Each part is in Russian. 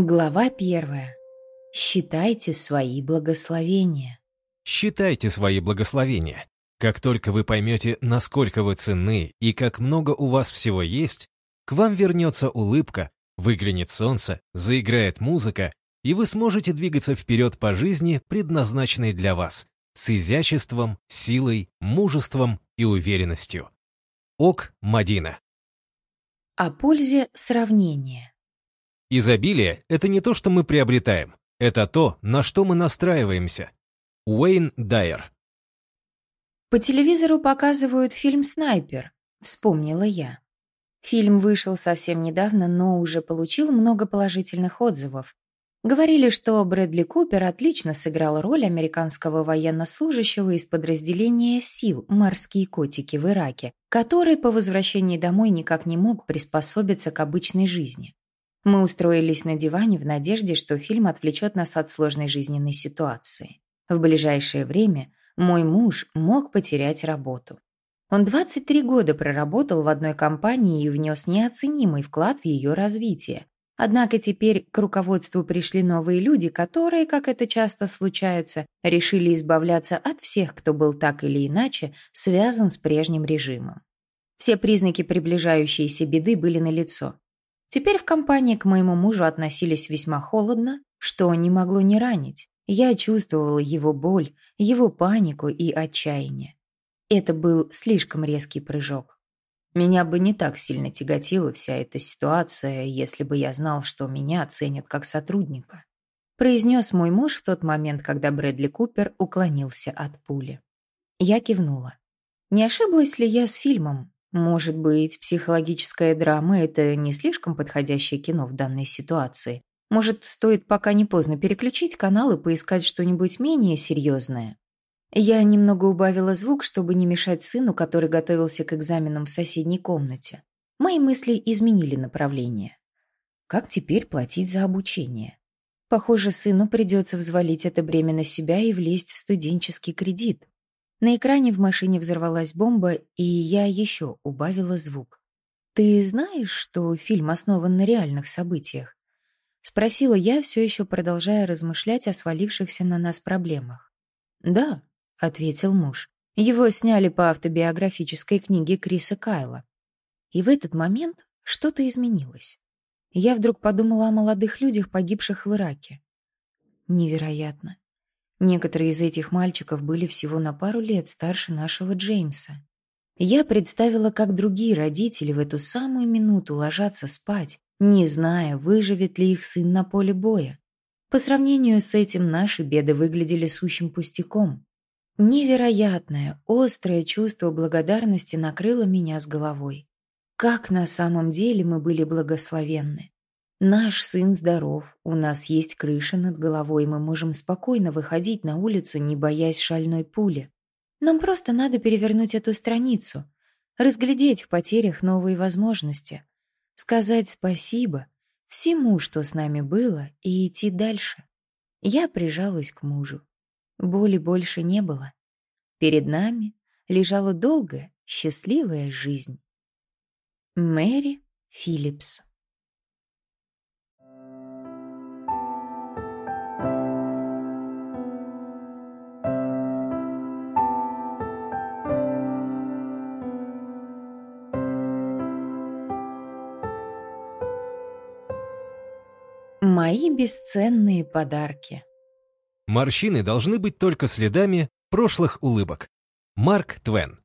Глава первая. Считайте свои благословения. Считайте свои благословения. Как только вы поймете, насколько вы ценны и как много у вас всего есть, к вам вернется улыбка, выглянет солнце, заиграет музыка, и вы сможете двигаться вперед по жизни, предназначенной для вас, с изяществом, силой, мужеством и уверенностью. Ок Мадина. О пользе сравнения. Изобилие — это не то, что мы приобретаем. Это то, на что мы настраиваемся. Уэйн Дайер. По телевизору показывают фильм «Снайпер», вспомнила я. Фильм вышел совсем недавно, но уже получил много положительных отзывов. Говорили, что Брэдли Купер отлично сыграл роль американского военнослужащего из подразделения сил «Морские котики» в Ираке, который по возвращении домой никак не мог приспособиться к обычной жизни. Мы устроились на диване в надежде, что фильм отвлечет нас от сложной жизненной ситуации. В ближайшее время мой муж мог потерять работу. Он 23 года проработал в одной компании и внес неоценимый вклад в ее развитие. Однако теперь к руководству пришли новые люди, которые, как это часто случается, решили избавляться от всех, кто был так или иначе связан с прежним режимом. Все признаки приближающейся беды были налицо. Теперь в компании к моему мужу относились весьма холодно, что не могло не ранить. Я чувствовала его боль, его панику и отчаяние. Это был слишком резкий прыжок. Меня бы не так сильно тяготила вся эта ситуация, если бы я знал, что меня ценят как сотрудника. Произнес мой муж в тот момент, когда Брэдли Купер уклонился от пули. Я кивнула. Не ошиблась ли я с фильмом? Может быть, психологическая драма — это не слишком подходящее кино в данной ситуации? Может, стоит пока не поздно переключить канал и поискать что-нибудь менее серьезное? Я немного убавила звук, чтобы не мешать сыну, который готовился к экзаменам в соседней комнате. Мои мысли изменили направление. Как теперь платить за обучение? Похоже, сыну придется взвалить это бремя на себя и влезть в студенческий кредит. На экране в машине взорвалась бомба, и я еще убавила звук. «Ты знаешь, что фильм основан на реальных событиях?» Спросила я, все еще продолжая размышлять о свалившихся на нас проблемах. «Да», — ответил муж. «Его сняли по автобиографической книге Криса Кайла». И в этот момент что-то изменилось. Я вдруг подумала о молодых людях, погибших в Ираке. Невероятно. Некоторые из этих мальчиков были всего на пару лет старше нашего Джеймса. Я представила, как другие родители в эту самую минуту ложатся спать, не зная, выживет ли их сын на поле боя. По сравнению с этим наши беды выглядели сущим пустяком. Невероятное, острое чувство благодарности накрыло меня с головой. Как на самом деле мы были благословенны. Наш сын здоров, у нас есть крыша над головой, мы можем спокойно выходить на улицу, не боясь шальной пули. Нам просто надо перевернуть эту страницу, разглядеть в потерях новые возможности, сказать спасибо всему, что с нами было, и идти дальше. Я прижалась к мужу. Боли больше не было. Перед нами лежала долгая, счастливая жизнь. Мэри Филлипс Мои бесценные подарки. Морщины должны быть только следами прошлых улыбок. Марк Твен.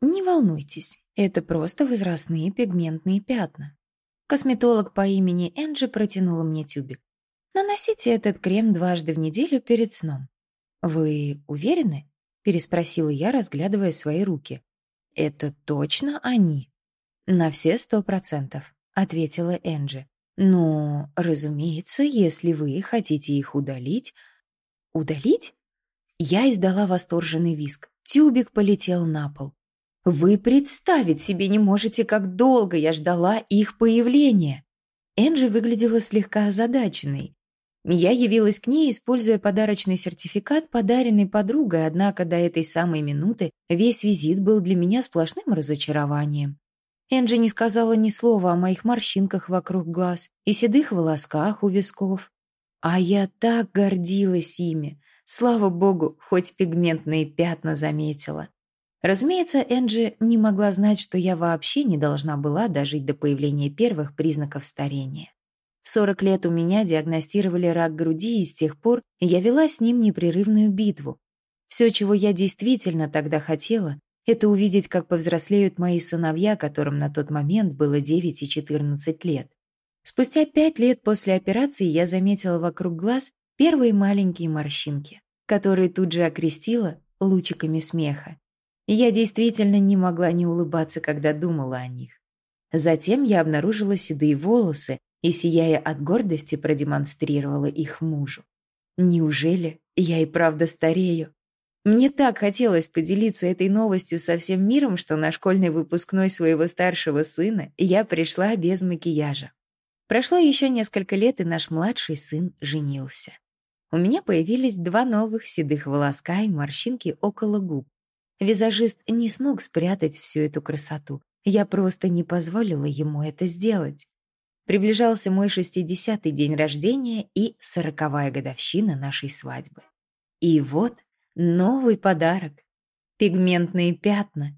Не волнуйтесь, это просто возрастные пигментные пятна. Косметолог по имени Энджи протянула мне тюбик. Наносите этот крем дважды в неделю перед сном. Вы уверены? Переспросила я, разглядывая свои руки. Это точно они? На все сто процентов, ответила Энджи. Но, разумеется, если вы хотите их удалить... Удалить? Я издала восторженный виск. Тюбик полетел на пол. Вы представить себе не можете, как долго я ждала их появления. Энджи выглядела слегка озадаченной. Я явилась к ней, используя подарочный сертификат, подаренный подругой, однако до этой самой минуты весь визит был для меня сплошным разочарованием. Энджи не сказала ни слова о моих морщинках вокруг глаз и седых волосках у висков. А я так гордилась ими. Слава богу, хоть пигментные пятна заметила. Разумеется, Энджи не могла знать, что я вообще не должна была дожить до появления первых признаков старения. В 40 лет у меня диагностировали рак груди, и с тех пор я вела с ним непрерывную битву. Все, чего я действительно тогда хотела, это увидеть, как повзрослеют мои сыновья, которым на тот момент было 9 и 14 лет. Спустя пять лет после операции я заметила вокруг глаз первые маленькие морщинки, которые тут же окрестила лучиками смеха. Я действительно не могла не улыбаться, когда думала о них. Затем я обнаружила седые волосы и, сияя от гордости, продемонстрировала их мужу. Неужели я и правда старею? Мне так хотелось поделиться этой новостью со всем миром, что на школьный выпускной своего старшего сына я пришла без макияжа. Прошло еще несколько лет, и наш младший сын женился. У меня появились два новых седых волоска и морщинки около губ. Визажист не смог спрятать всю эту красоту. Я просто не позволила ему это сделать. Приближался мой шестидесятый день рождения и сороковая годовщина нашей свадьбы. И вот новый подарок. Пигментные пятна.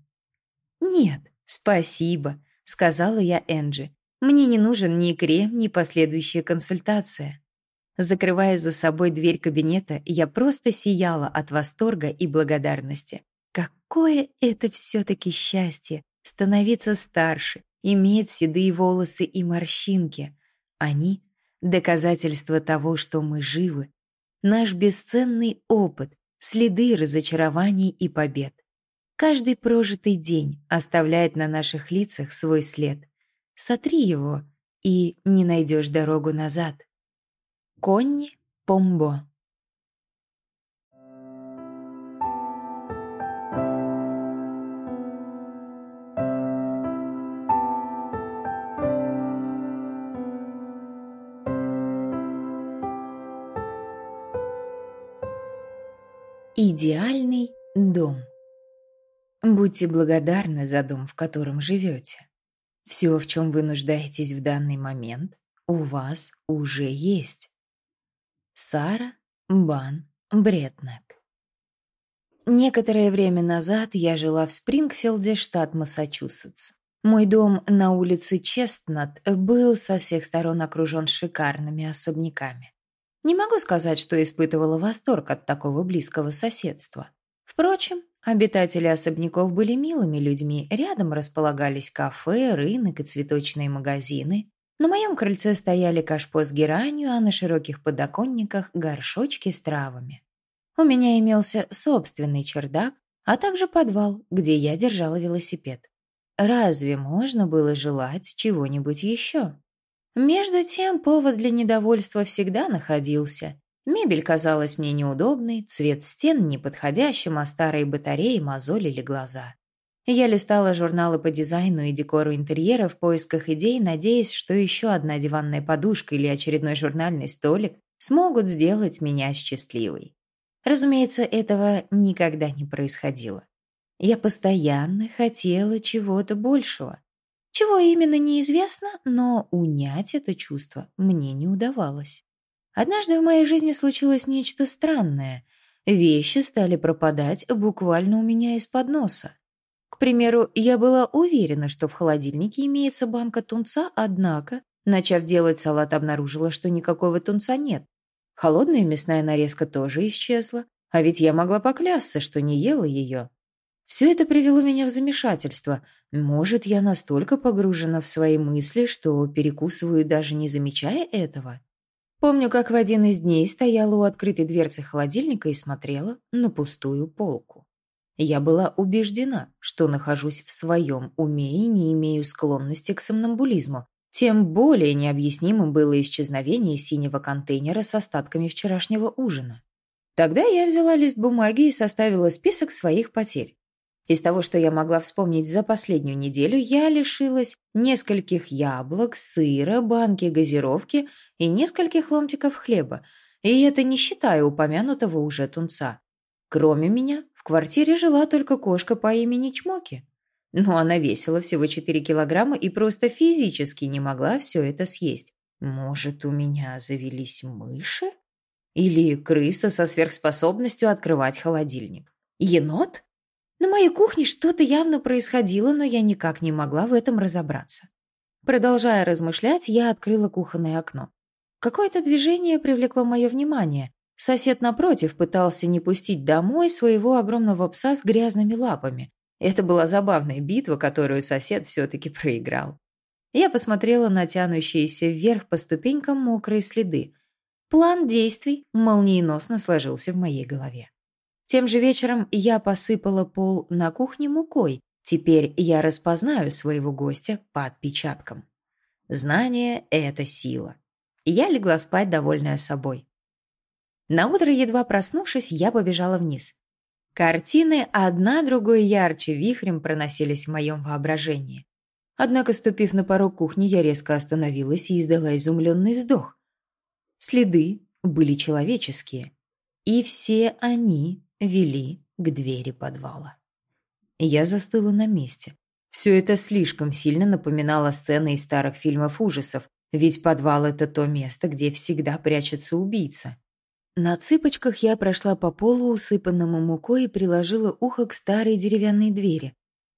«Нет, спасибо», — сказала я Энджи. «Мне не нужен ни крем, ни последующая консультация». Закрывая за собой дверь кабинета, я просто сияла от восторга и благодарности. Какое это все-таки счастье — становиться старше, иметь седые волосы и морщинки. Они — доказательство того, что мы живы. Наш бесценный опыт, следы разочарований и побед. Каждый прожитый день оставляет на наших лицах свой след. Сотри его, и не найдешь дорогу назад. Конни Помбо Идеальный дом. Будьте благодарны за дом, в котором живете. Все, в чем вы нуждаетесь в данный момент, у вас уже есть. Сара Бан Бретнек Некоторое время назад я жила в Спрингфилде, штат Массачусетс. Мой дом на улице Честнат был со всех сторон окружен шикарными особняками. Не могу сказать, что испытывала восторг от такого близкого соседства. Впрочем, обитатели особняков были милыми людьми, рядом располагались кафе, рынок и цветочные магазины. На моем крыльце стояли кашпо с геранью, а на широких подоконниках горшочки с травами. У меня имелся собственный чердак, а также подвал, где я держала велосипед. Разве можно было желать чего-нибудь еще? Между тем, повод для недовольства всегда находился. Мебель казалась мне неудобной, цвет стен неподходящим, а старые батареи мозолили глаза. Я листала журналы по дизайну и декору интерьера в поисках идей, надеясь, что еще одна диванная подушка или очередной журнальный столик смогут сделать меня счастливой. Разумеется, этого никогда не происходило. Я постоянно хотела чего-то большего. Чего именно неизвестно, но унять это чувство мне не удавалось. Однажды в моей жизни случилось нечто странное. Вещи стали пропадать буквально у меня из-под носа. К примеру, я была уверена, что в холодильнике имеется банка тунца, однако, начав делать салат, обнаружила, что никакого тунца нет. Холодная мясная нарезка тоже исчезла, а ведь я могла поклясться, что не ела ее. Все это привело меня в замешательство. Может, я настолько погружена в свои мысли, что перекусываю, даже не замечая этого? Помню, как в один из дней стояла у открытой дверцы холодильника и смотрела на пустую полку. Я была убеждена, что нахожусь в своем уме и не имею склонности к сомнамбулизму. Тем более необъяснимым было исчезновение синего контейнера с остатками вчерашнего ужина. Тогда я взяла лист бумаги и составила список своих потерь. Из того, что я могла вспомнить за последнюю неделю, я лишилась нескольких яблок, сыра, банки газировки и нескольких ломтиков хлеба, и это не считая упомянутого уже тунца. Кроме меня, в квартире жила только кошка по имени Чмоки. Но она весила всего 4 килограмма и просто физически не могла все это съесть. Может, у меня завелись мыши? Или крыса со сверхспособностью открывать холодильник? Енот? На моей кухне что-то явно происходило, но я никак не могла в этом разобраться. Продолжая размышлять, я открыла кухонное окно. Какое-то движение привлекло мое внимание. Сосед напротив пытался не пустить домой своего огромного пса с грязными лапами. Это была забавная битва, которую сосед все-таки проиграл. Я посмотрела на тянущиеся вверх по ступенькам мокрые следы. План действий молниеносно сложился в моей голове. Тем же вечером я посыпала пол на кухне мукой. Теперь я распознаю своего гостя по отпечаткам. Знание — это сила. Я легла спать, довольная собой. Наутро, едва проснувшись, я побежала вниз. Картины одна другой ярче вихрем проносились в моем воображении. Однако, ступив на порог кухни, я резко остановилась и издала изумленный вздох. Следы были человеческие, и все они вели к двери подвала. Я застыла на месте. Все это слишком сильно напоминало сцены из старых фильмов ужасов, ведь подвал – это то место, где всегда прячется убийца. На цыпочках я прошла по полу, усыпанному мукой, и приложила ухо к старой деревянной двери.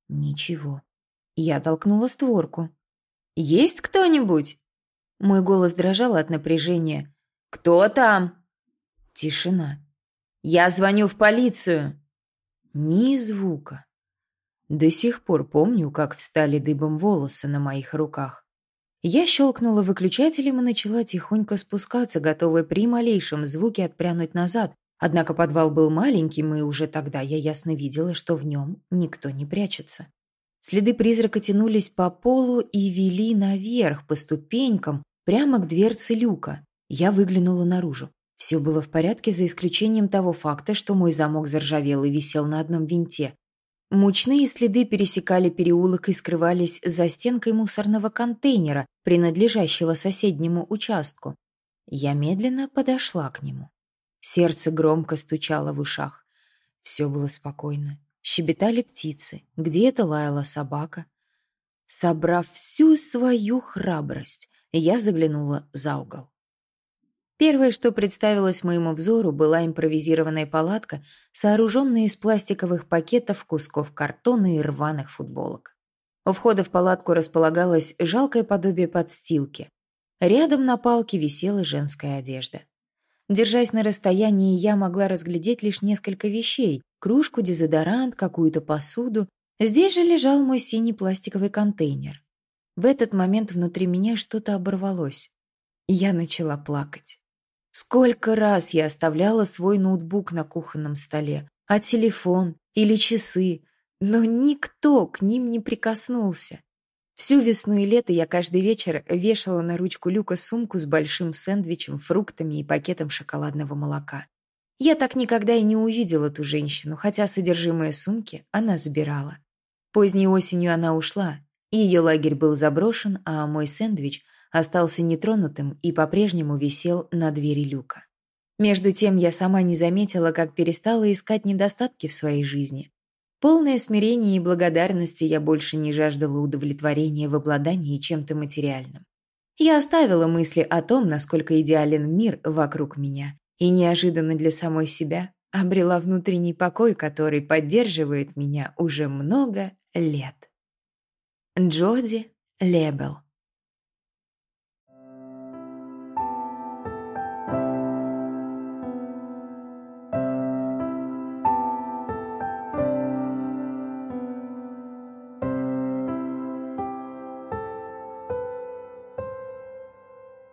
Ничего. Я толкнула створку. «Есть кто-нибудь?» Мой голос дрожал от напряжения. «Кто там?» Тишина. «Я звоню в полицию!» Ни звука. До сих пор помню, как встали дыбом волосы на моих руках. Я щелкнула выключателем и начала тихонько спускаться, готовая при малейшем звуке отпрянуть назад. Однако подвал был маленьким, и уже тогда я ясно видела, что в нем никто не прячется. Следы призрака тянулись по полу и вели наверх, по ступенькам, прямо к дверце люка. Я выглянула наружу. Все было в порядке, за исключением того факта, что мой замок заржавел и висел на одном винте. Мучные следы пересекали переулок и скрывались за стенкой мусорного контейнера, принадлежащего соседнему участку. Я медленно подошла к нему. Сердце громко стучало в ушах. Все было спокойно. Щебетали птицы, где-то лаяла собака. Собрав всю свою храбрость, я заглянула за угол. Первое, что представилось моему взору, была импровизированная палатка, сооруженная из пластиковых пакетов, кусков картона и рваных футболок. У входа в палатку располагалось жалкое подобие подстилки. Рядом на палке висела женская одежда. Держась на расстоянии, я могла разглядеть лишь несколько вещей – кружку, дезодорант, какую-то посуду. Здесь же лежал мой синий пластиковый контейнер. В этот момент внутри меня что-то оборвалось. Я начала плакать. Сколько раз я оставляла свой ноутбук на кухонном столе, а телефон или часы, но никто к ним не прикоснулся. Всю весну и лето я каждый вечер вешала на ручку люка сумку с большим сэндвичем, фруктами и пакетом шоколадного молока. Я так никогда и не увидела ту женщину, хотя содержимое сумки она забирала. Поздней осенью она ушла, ее лагерь был заброшен, а мой сэндвич остался нетронутым и по-прежнему висел на двери люка. Между тем я сама не заметила, как перестала искать недостатки в своей жизни. Полное смирение и благодарности я больше не жаждала удовлетворения в обладании чем-то материальным. Я оставила мысли о том, насколько идеален мир вокруг меня, и неожиданно для самой себя обрела внутренний покой, который поддерживает меня уже много лет. Джоди Лебел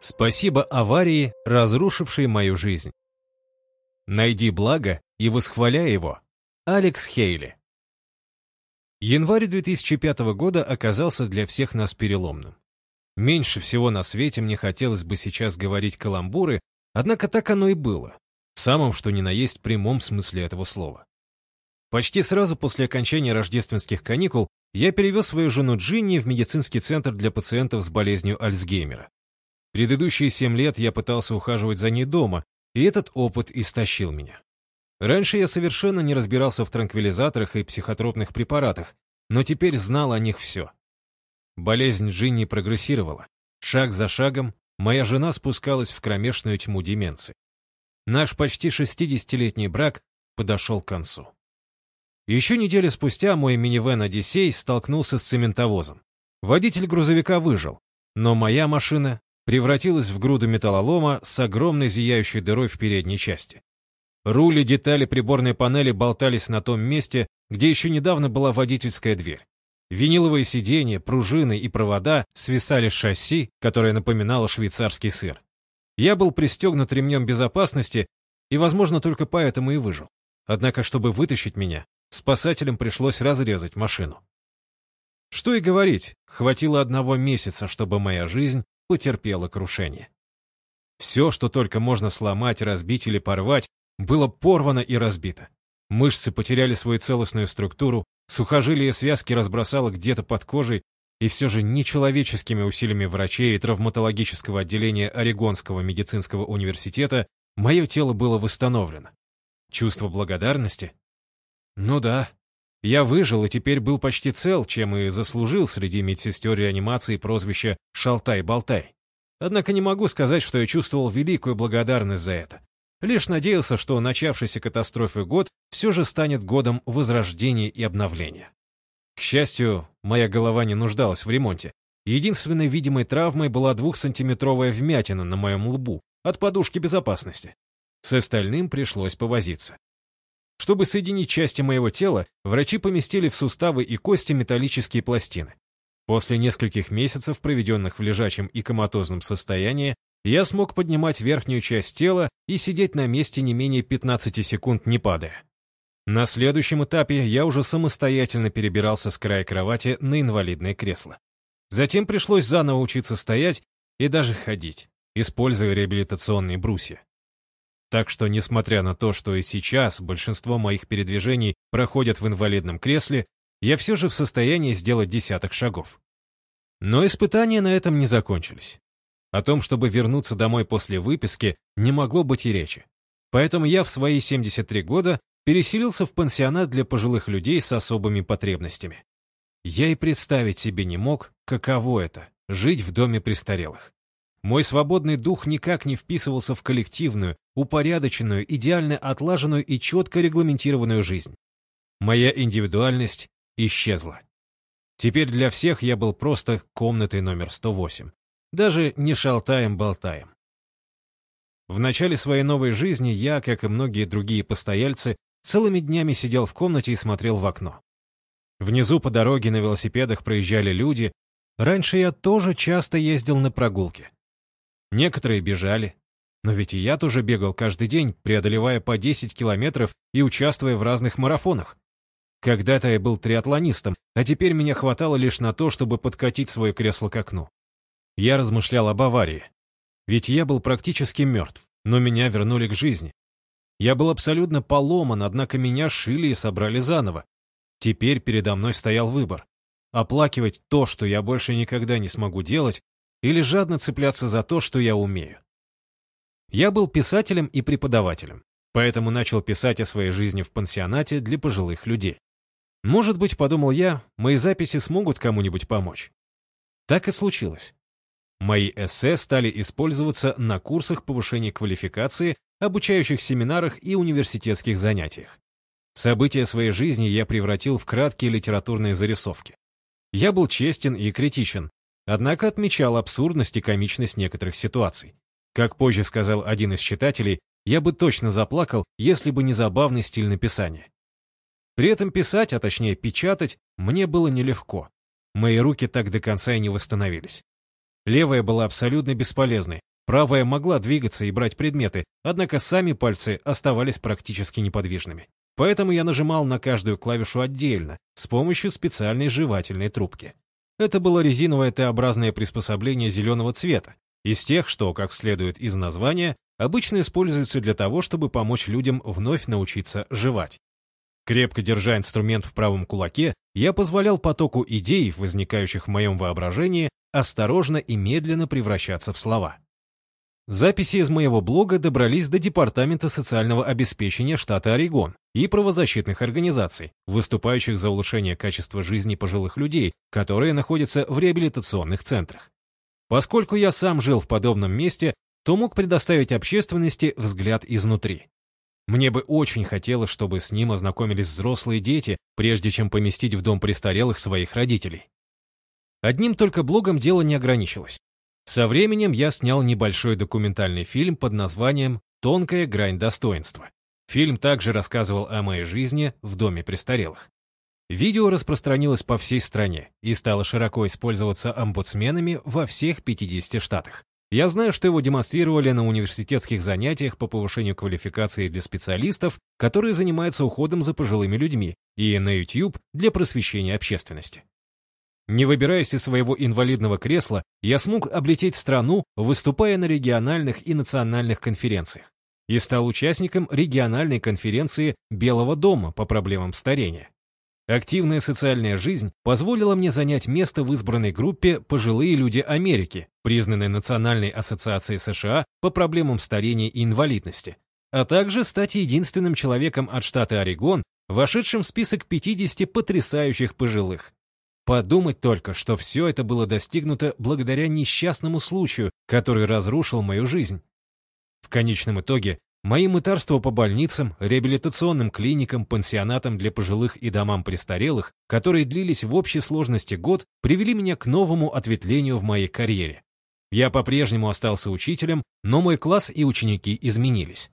Спасибо аварии, разрушившей мою жизнь. Найди благо и восхваляй его. Алекс Хейли. Январь 2005 года оказался для всех нас переломным. Меньше всего на свете мне хотелось бы сейчас говорить каламбуры, однако так оно и было. В самом что ни на есть прямом смысле этого слова. Почти сразу после окончания рождественских каникул я перевез свою жену Джинни в медицинский центр для пациентов с болезнью Альцгеймера. Предыдущие семь лет я пытался ухаживать за ней дома, и этот опыт истощил меня. Раньше я совершенно не разбирался в транквилизаторах и психотропных препаратах, но теперь знал о них все. Болезнь Джинни прогрессировала. Шаг за шагом моя жена спускалась в кромешную тьму деменции. Наш почти 60-летний брак подошел к концу. Еще неделю спустя мой минивэн «Одиссей» столкнулся с цементовозом. Водитель грузовика выжил, но моя машина превратилась в груду металлолома с огромной зияющей дырой в передней части. Рули, детали приборной панели болтались на том месте, где еще недавно была водительская дверь. Виниловые сиденья, пружины и провода свисали с шасси, которое напоминало швейцарский сыр. Я был пристегнут ремнем безопасности и, возможно, только поэтому и выжил. Однако, чтобы вытащить меня, спасателям пришлось разрезать машину. Что и говорить, хватило одного месяца, чтобы моя жизнь потерпела крушение. Все, что только можно сломать, разбить или порвать, было порвано и разбито. Мышцы потеряли свою целостную структуру, сухожилия и связки разбросало где-то под кожей, и все же нечеловеческими усилиями врачей и травматологического отделения Орегонского медицинского университета мое тело было восстановлено. Чувство благодарности? Ну да. Я выжил и теперь был почти цел, чем и заслужил среди медсестер реанимации прозвище «Шалтай-болтай». Однако не могу сказать, что я чувствовал великую благодарность за это. Лишь надеялся, что начавшийся катастрофой год все же станет годом возрождения и обновления. К счастью, моя голова не нуждалась в ремонте. Единственной видимой травмой была двухсантиметровая вмятина на моем лбу от подушки безопасности. С остальным пришлось повозиться. Чтобы соединить части моего тела, врачи поместили в суставы и кости металлические пластины. После нескольких месяцев, проведенных в лежачем и коматозном состоянии, я смог поднимать верхнюю часть тела и сидеть на месте не менее 15 секунд, не падая. На следующем этапе я уже самостоятельно перебирался с края кровати на инвалидное кресло. Затем пришлось заново учиться стоять и даже ходить, используя реабилитационные брусья. Так что, несмотря на то, что и сейчас большинство моих передвижений проходят в инвалидном кресле, я все же в состоянии сделать десяток шагов. Но испытания на этом не закончились. О том, чтобы вернуться домой после выписки, не могло быть и речи. Поэтому я в свои 73 года переселился в пансионат для пожилых людей с особыми потребностями. Я и представить себе не мог, каково это — жить в доме престарелых. Мой свободный дух никак не вписывался в коллективную, упорядоченную, идеально отлаженную и четко регламентированную жизнь. Моя индивидуальность исчезла. Теперь для всех я был просто комнатой номер 108. Даже не шалтаем-болтаем. В начале своей новой жизни я, как и многие другие постояльцы, целыми днями сидел в комнате и смотрел в окно. Внизу по дороге на велосипедах проезжали люди. Раньше я тоже часто ездил на прогулки. Некоторые бежали. Но ведь и я тоже бегал каждый день, преодолевая по 10 километров и участвуя в разных марафонах. Когда-то я был триатлонистом, а теперь меня хватало лишь на то, чтобы подкатить свое кресло к окну. Я размышлял об аварии. Ведь я был практически мертв, но меня вернули к жизни. Я был абсолютно поломан, однако меня шили и собрали заново. Теперь передо мной стоял выбор. Оплакивать то, что я больше никогда не смогу делать, или жадно цепляться за то, что я умею. Я был писателем и преподавателем, поэтому начал писать о своей жизни в пансионате для пожилых людей. Может быть, подумал я, мои записи смогут кому-нибудь помочь. Так и случилось. Мои эссе стали использоваться на курсах повышения квалификации, обучающих семинарах и университетских занятиях. События своей жизни я превратил в краткие литературные зарисовки. Я был честен и критичен, однако отмечал абсурдность и комичность некоторых ситуаций. Как позже сказал один из читателей, я бы точно заплакал, если бы не забавный стиль написания. При этом писать, а точнее печатать, мне было нелегко. Мои руки так до конца и не восстановились. Левая была абсолютно бесполезной, правая могла двигаться и брать предметы, однако сами пальцы оставались практически неподвижными. Поэтому я нажимал на каждую клавишу отдельно, с помощью специальной жевательной трубки. Это было резиновое Т-образное приспособление зеленого цвета, из тех, что, как следует из названия, обычно используются для того, чтобы помочь людям вновь научиться жевать. Крепко держа инструмент в правом кулаке, я позволял потоку идей, возникающих в моем воображении, осторожно и медленно превращаться в слова. Записи из моего блога добрались до Департамента социального обеспечения штата Орегон и правозащитных организаций, выступающих за улучшение качества жизни пожилых людей, которые находятся в реабилитационных центрах. Поскольку я сам жил в подобном месте, то мог предоставить общественности взгляд изнутри. Мне бы очень хотелось, чтобы с ним ознакомились взрослые дети, прежде чем поместить в дом престарелых своих родителей. Одним только блогом дело не ограничилось. Со временем я снял небольшой документальный фильм под названием «Тонкая грань достоинства». Фильм также рассказывал о моей жизни в доме престарелых. Видео распространилось по всей стране и стало широко использоваться омбудсменами во всех 50 штатах. Я знаю, что его демонстрировали на университетских занятиях по повышению квалификации для специалистов, которые занимаются уходом за пожилыми людьми, и на YouTube для просвещения общественности. Не выбираясь из своего инвалидного кресла, я смог облететь страну, выступая на региональных и национальных конференциях, и стал участником региональной конференции Белого дома по проблемам старения. Активная социальная жизнь позволила мне занять место в избранной группе «Пожилые люди Америки», признанной Национальной ассоциацией США по проблемам старения и инвалидности, а также стать единственным человеком от штата Орегон, вошедшим в список 50 потрясающих пожилых. Подумать только, что все это было достигнуто благодаря несчастному случаю, который разрушил мою жизнь. В конечном итоге, мои мытарства по больницам, реабилитационным клиникам, пансионатам для пожилых и домам престарелых, которые длились в общей сложности год, привели меня к новому ответвлению в моей карьере. Я по-прежнему остался учителем, но мой класс и ученики изменились.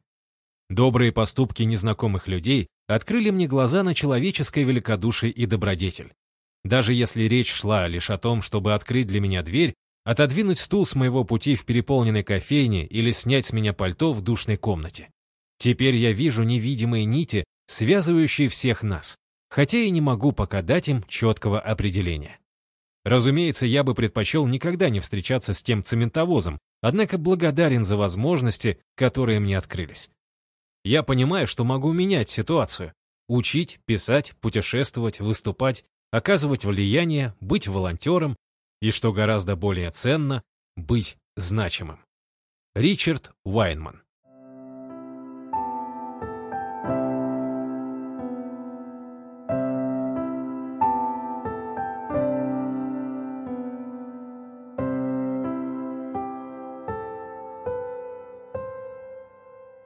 Добрые поступки незнакомых людей открыли мне глаза на человеческое великодушие и добродетель. Даже если речь шла лишь о том, чтобы открыть для меня дверь, отодвинуть стул с моего пути в переполненной кофейне или снять с меня пальто в душной комнате. Теперь я вижу невидимые нити, связывающие всех нас, хотя и не могу пока дать им четкого определения. Разумеется, я бы предпочел никогда не встречаться с тем цементовозом, однако благодарен за возможности, которые мне открылись. Я понимаю, что могу менять ситуацию. Учить, писать, путешествовать, выступать оказывать влияние, быть волонтером и, что гораздо более ценно, быть значимым. Ричард Уайнман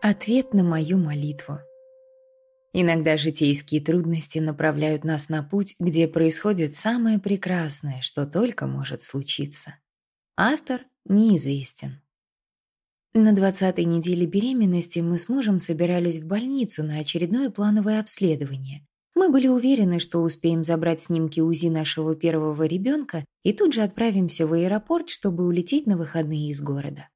Ответ на мою молитву. Иногда житейские трудности направляют нас на путь, где происходит самое прекрасное, что только может случиться. Автор неизвестен. На 20-й неделе беременности мы с мужем собирались в больницу на очередное плановое обследование. Мы были уверены, что успеем забрать снимки УЗИ нашего первого ребенка и тут же отправимся в аэропорт, чтобы улететь на выходные из города.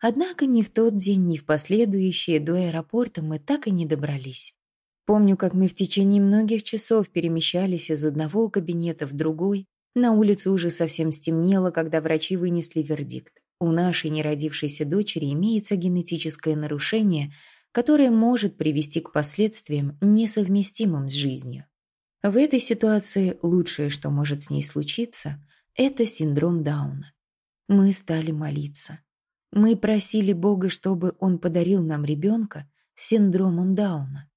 Однако ни в тот день, ни в последующие до аэропорта мы так и не добрались. Помню, как мы в течение многих часов перемещались из одного кабинета в другой. На улице уже совсем стемнело, когда врачи вынесли вердикт. У нашей неродившейся дочери имеется генетическое нарушение, которое может привести к последствиям, несовместимым с жизнью. В этой ситуации лучшее, что может с ней случиться, это синдром Дауна. Мы стали молиться. Мы просили Бога, чтобы Он подарил нам ребенка с синдромом Дауна.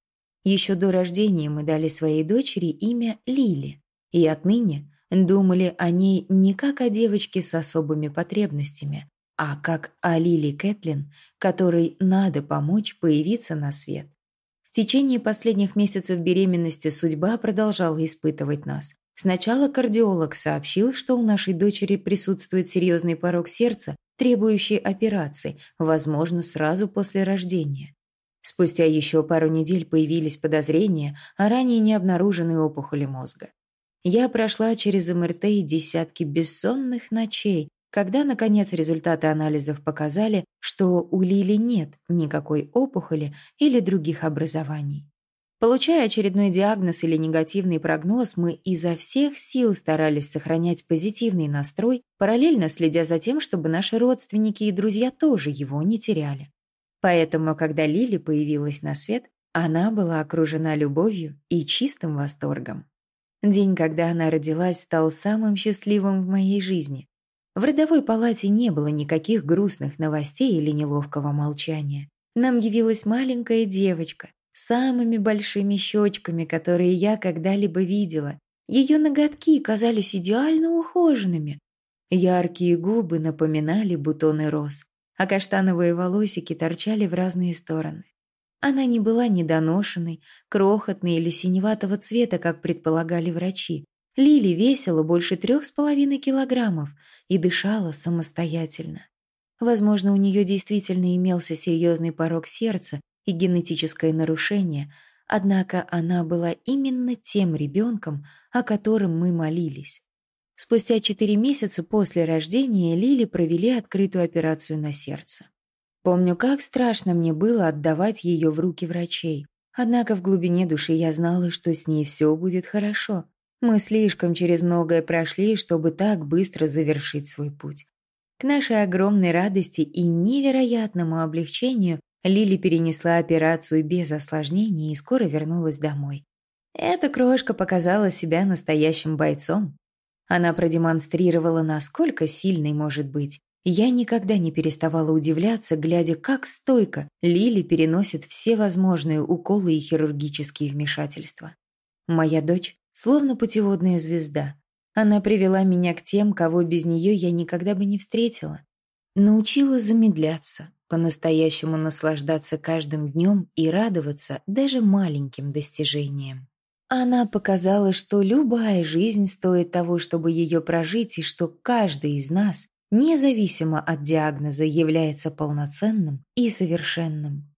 Еще до рождения мы дали своей дочери имя Лили, и отныне думали о ней не как о девочке с особыми потребностями, а как о Лили Кэтлин, которой надо помочь появиться на свет. В течение последних месяцев беременности судьба продолжала испытывать нас. Сначала кардиолог сообщил, что у нашей дочери присутствует серьезный порог сердца, требующий операции, возможно, сразу после рождения. Спустя еще пару недель появились подозрения о ранее необнаруженной опухоли мозга. Я прошла через МРТ десятки бессонных ночей, когда, наконец, результаты анализов показали, что у Лили нет никакой опухоли или других образований. Получая очередной диагноз или негативный прогноз, мы изо всех сил старались сохранять позитивный настрой, параллельно следя за тем, чтобы наши родственники и друзья тоже его не теряли. Поэтому, когда Лили появилась на свет, она была окружена любовью и чистым восторгом. День, когда она родилась, стал самым счастливым в моей жизни. В родовой палате не было никаких грустных новостей или неловкого молчания. Нам явилась маленькая девочка с самыми большими щечками, которые я когда-либо видела. Ее ноготки казались идеально ухоженными. Яркие губы напоминали бутоны роз, а каштановые волосики торчали в разные стороны. Она не была недоношенной, крохотной или синеватого цвета, как предполагали врачи. Лили весила больше трех с половиной килограммов и дышала самостоятельно. Возможно, у нее действительно имелся серьезный порог сердца и генетическое нарушение, однако она была именно тем ребенком, о котором мы молились. Спустя четыре месяца после рождения Лили провели открытую операцию на сердце. Помню, как страшно мне было отдавать ее в руки врачей. Однако в глубине души я знала, что с ней все будет хорошо. Мы слишком через многое прошли, чтобы так быстро завершить свой путь. К нашей огромной радости и невероятному облегчению Лили перенесла операцию без осложнений и скоро вернулась домой. Эта крошка показала себя настоящим бойцом. Она продемонстрировала, насколько сильной может быть. Я никогда не переставала удивляться, глядя, как стойко Лили переносит все возможные уколы и хирургические вмешательства. Моя дочь словно путеводная звезда. Она привела меня к тем, кого без нее я никогда бы не встретила. Научила замедляться, по-настоящему наслаждаться каждым днем и радоваться даже маленьким достижениям. Она показала, что любая жизнь стоит того, чтобы ее прожить, и что каждый из нас, независимо от диагноза, является полноценным и совершенным.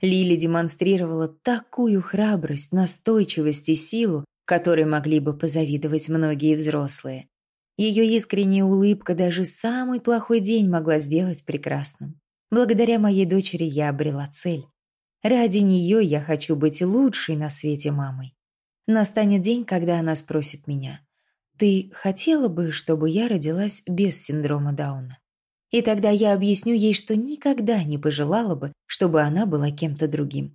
Лили демонстрировала такую храбрость, настойчивость и силу, которой могли бы позавидовать многие взрослые. Ее искренняя улыбка даже самый плохой день могла сделать прекрасным. Благодаря моей дочери я обрела цель. Ради нее я хочу быть лучшей на свете мамой. Настанет день, когда она спросит меня, «Ты хотела бы, чтобы я родилась без синдрома Дауна?» И тогда я объясню ей, что никогда не пожелала бы, чтобы она была кем-то другим.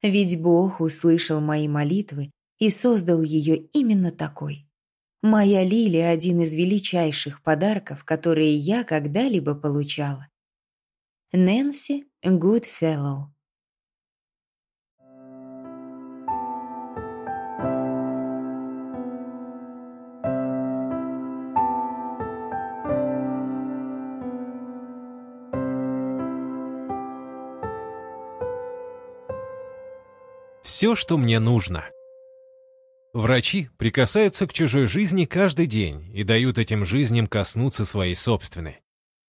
Ведь Бог услышал мои молитвы и создал ее именно такой. Моя Лилия – один из величайших подарков, которые я когда-либо получала. Нэнси Гудфеллоу Все, что мне нужно. Врачи прикасаются к чужой жизни каждый день и дают этим жизням коснуться своей собственной.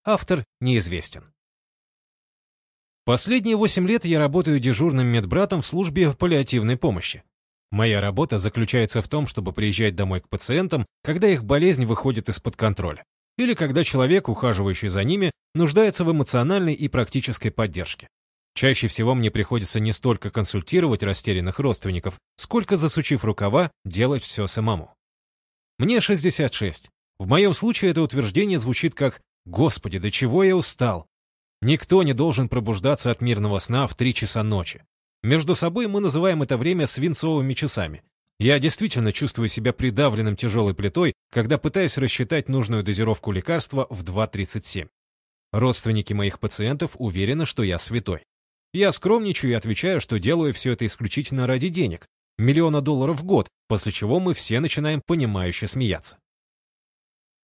Автор неизвестен. Последние 8 лет я работаю дежурным медбратом в службе паллиативной помощи. Моя работа заключается в том, чтобы приезжать домой к пациентам, когда их болезнь выходит из-под контроля, или когда человек, ухаживающий за ними, нуждается в эмоциональной и практической поддержке. Чаще всего мне приходится не столько консультировать растерянных родственников, сколько, засучив рукава, делать все самому. Мне 66. В моем случае это утверждение звучит как «Господи, до чего я устал!» Никто не должен пробуждаться от мирного сна в 3 часа ночи. Между собой мы называем это время свинцовыми часами. Я действительно чувствую себя придавленным тяжелой плитой, когда пытаюсь рассчитать нужную дозировку лекарства в 2.37. Родственники моих пациентов уверены, что я святой. Я скромничаю и отвечаю, что делаю все это исключительно ради денег, миллиона долларов в год, после чего мы все начинаем понимающе смеяться.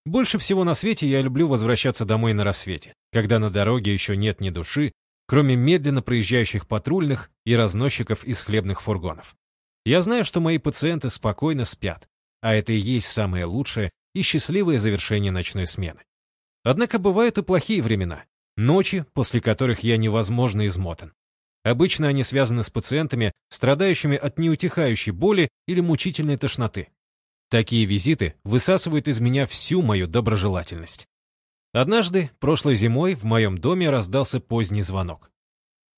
Больше всего на свете я люблю возвращаться домой на рассвете, когда на дороге еще нет ни души, кроме медленно проезжающих патрульных и разносчиков из хлебных фургонов. Я знаю, что мои пациенты спокойно спят, а это и есть самое лучшее и счастливое завершение ночной смены. Однако бывают и плохие времена, ночи, после которых я невозможно измотан. Обычно они связаны с пациентами, страдающими от неутихающей боли или мучительной тошноты. Такие визиты высасывают из меня всю мою доброжелательность. Однажды, прошлой зимой, в моем доме раздался поздний звонок.